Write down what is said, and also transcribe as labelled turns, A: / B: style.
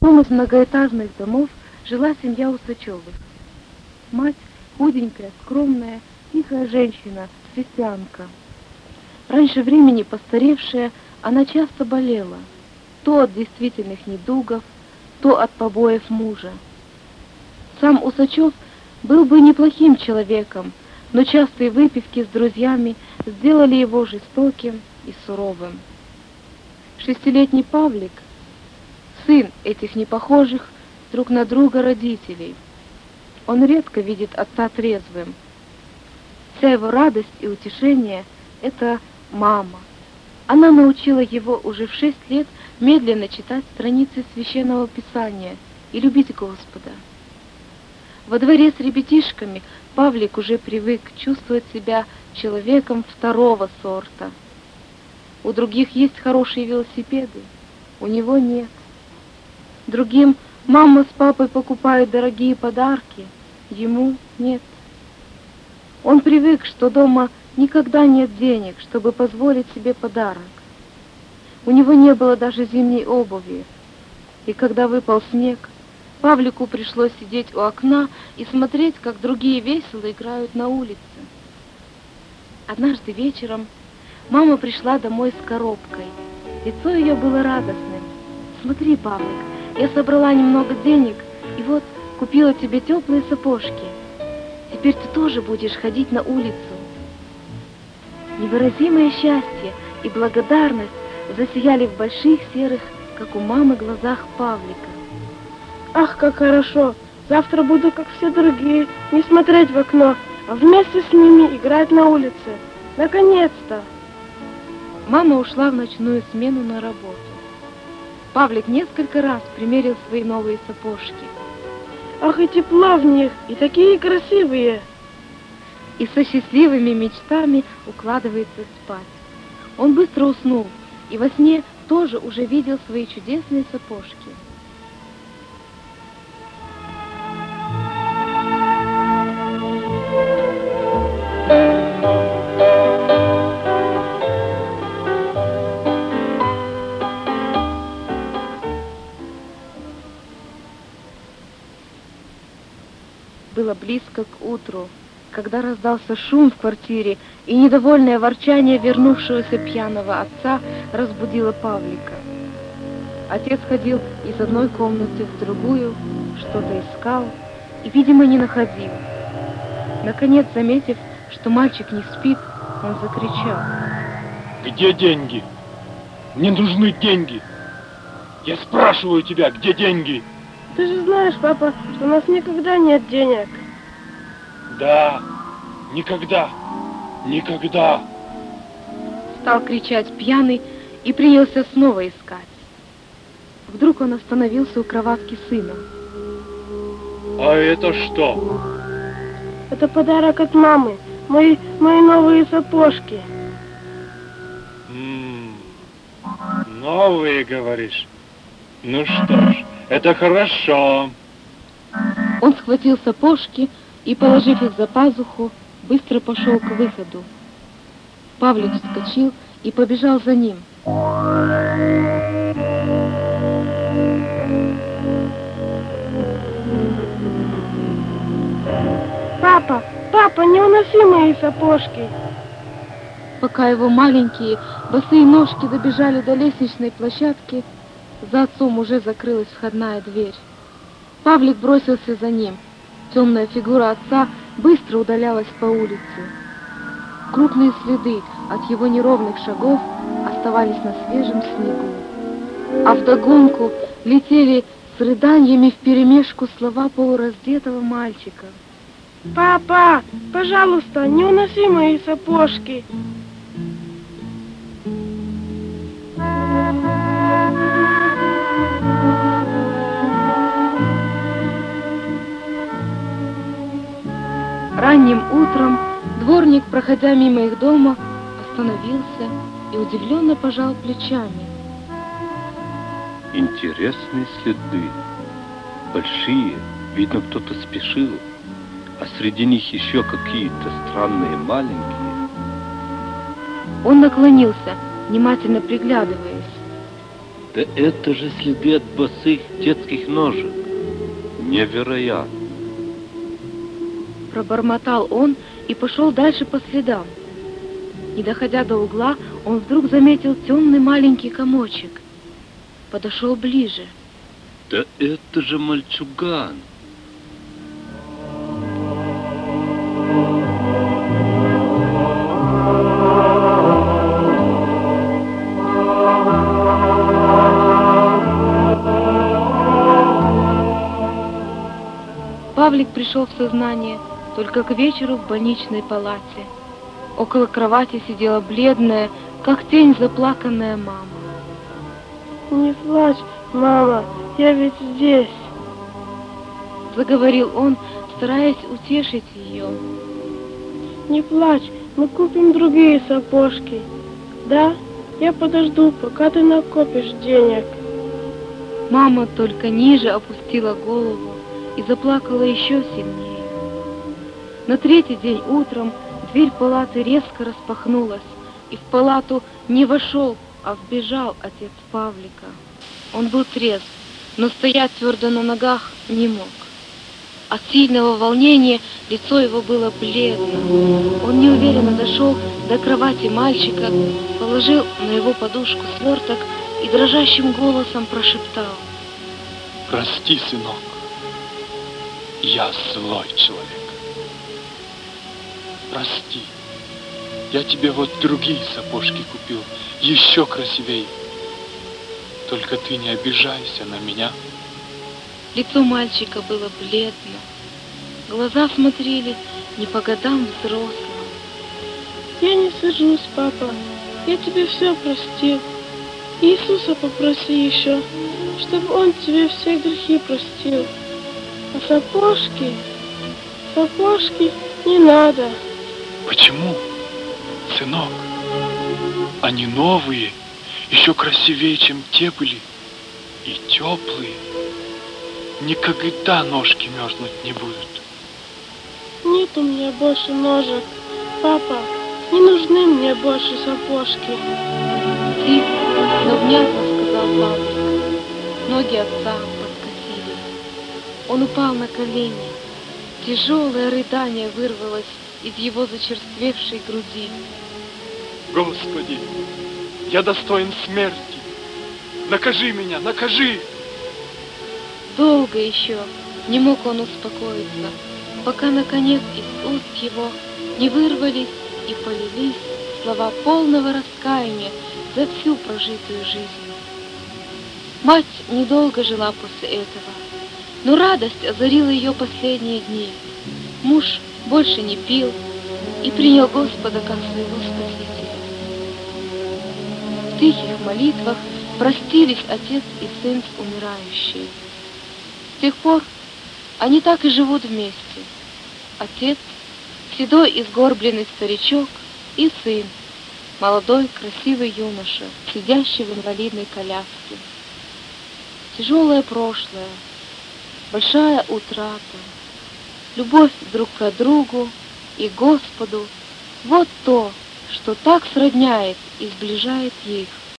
A: Одном из многоэтажных домов жила семья Усачевых. Мать худенькая, скромная, тихая женщина, христианка. Раньше времени постаревшая, она часто болела. То от действительных недугов, то от побоев мужа. Сам Усачев был бы неплохим человеком, но частые выпивки с друзьями сделали его жестоким и суровым. Шестилетний Павлик, сын этих непохожих друг на друга родителей, он редко видит отца трезвым. Вся его радость и утешение — это мама. Она научила его уже в шесть лет медленно читать страницы Священного Писания и любить Господа. Во дворе с ребятишками Павлик уже привык чувствовать себя человеком второго сорта. У других есть хорошие велосипеды, у него нет. Другим мама с папой покупают дорогие подарки, ему нет. Он привык, что дома никогда нет денег, чтобы позволить себе подарок. У него не было даже зимней обуви. И когда выпал снег, Павлику пришлось сидеть у окна и смотреть, как другие весело играют на улице. Однажды вечером мама пришла домой с коробкой. Лицо ее было радостным. «Смотри, Павлик, я собрала немного денег, и вот купила тебе теплые сапожки. Теперь ты тоже будешь ходить на улицу». Невыразимое счастье и благодарность засияли в больших серых, как у мамы, глазах Павлика.
B: Ах, как хорошо! Завтра буду, как все другие, не смотреть в окно, а вместе с ними играть на улице. Наконец-то!
A: Мама ушла в ночную смену на работу. Павлик несколько раз примерил свои новые сапожки.
B: Ах, и тепло в них, и такие красивые!
A: И со счастливыми мечтами укладывается спать. Он быстро уснул, и во сне тоже уже видел свои чудесные сапожки. Было близко к утру, когда раздался шум в квартире, и недовольное ворчание вернувшегося пьяного отца разбудило Павлика. Отец ходил из одной комнаты в другую, что-то искал и, видимо, не находил. Наконец, заметив, что мальчик не спит, он закричал.
C: Где деньги? Мне нужны деньги. Я спрашиваю тебя, где деньги?
B: Ты же знаешь, папа, что у нас никогда нет денег.
C: Да, никогда, никогда.
A: Стал кричать пьяный и принялся снова искать. Вдруг он остановился у кроватки сына.
C: А это что?
B: Это подарок от мамы. Мои, мои новые сапожки.
C: М -м, новые, говоришь? Ну что ж, это хорошо.
A: Он схватил сапожки и, положив их за пазуху, быстро пошел к выходу. Павлик вскочил и побежал за ним.
B: Папа, папа, не уноси мои сапожки.
A: Пока его маленькие босые ножки добежали до лестничной площадки, за отцом уже закрылась входная дверь. Павлик бросился за ним. Темная фигура отца быстро удалялась по улице. Крупные следы от его неровных шагов оставались на свежем снегу. А вдогонку летели с рыданиями вперемешку слова полураздетого мальчика.
B: Папа, пожалуйста, не уноси мои сапожки.
A: Ранним утром дворник, проходя мимо их дома, остановился и удивленно пожал плечами.
D: Интересные следы. Большие. Видно, кто-то спешил. А среди них еще какие-то странные маленькие.
A: Он наклонился, внимательно приглядываясь.
D: Да это же следы от босых детских ножек. Невероятно.
A: Пробормотал он и пошел дальше по следам. Не доходя до угла, он вдруг заметил темный маленький комочек. Подошел ближе.
D: Да это же мальчуган.
A: Павлик пришел в сознание только к вечеру в больничной палате. Около кровати сидела бледная, как тень заплаканная мама.
B: Не плачь, мама, я ведь здесь.
A: Заговорил он, стараясь утешить ее.
B: Не плачь, мы купим другие сапожки. Да, я подожду, пока ты накопишь денег.
A: Мама только ниже опустила голову и заплакала еще сильнее. На третий день утром дверь палаты резко распахнулась, и в палату не вошел, а вбежал отец Павлика. Он был трезв, но стоять твердо на ногах не мог. От сильного волнения лицо его было бледно. Он неуверенно дошел до кровати мальчика, положил на его подушку сверток и дрожащим голосом прошептал.
C: Прости, сынок. Я злой человек. Прости. Я тебе вот другие сапожки купил, еще красивее. Только ты не обижайся на меня.
A: Лицо мальчика было бледно. Глаза смотрели не по годам взрослым.
B: Я не сажусь, папа. Я тебе все простил. Иисуса попроси еще, чтобы он тебе все грехи простил. А сапожки, сапожки не надо.
C: Почему, сынок? Они новые, еще красивее, чем те были, и теплые. Никогда ножки мерзнуть не будут.
B: Нет у меня больше ножек. Папа, не нужны мне больше сапожки.
A: Тихо, но внятно сказал Павлик. Ноги отца подкосились. Он упал на колени. Тяжелое рыдание вырвалось из его зачерствевшей груди.
C: Господи, я достоин смерти. Накажи меня, накажи!
A: Долго еще не мог он успокоиться, пока, наконец, из уст его не вырвались и полились слова полного раскаяния за всю прожитую жизнь. Мать недолго жила после этого, но радость озарила ее последние дни. Муж больше не пил и принял Господа как своего Спасителя. В тихих молитвах простились отец и сын с умирающей. С тех пор они так и живут вместе. Отец, седой и сгорбленный старичок, и сын, молодой красивый юноша, сидящий в инвалидной коляске. Тяжелое прошлое, большая утрата, любовь друг к другу и Господу — вот то, что так сродняет и сближает их.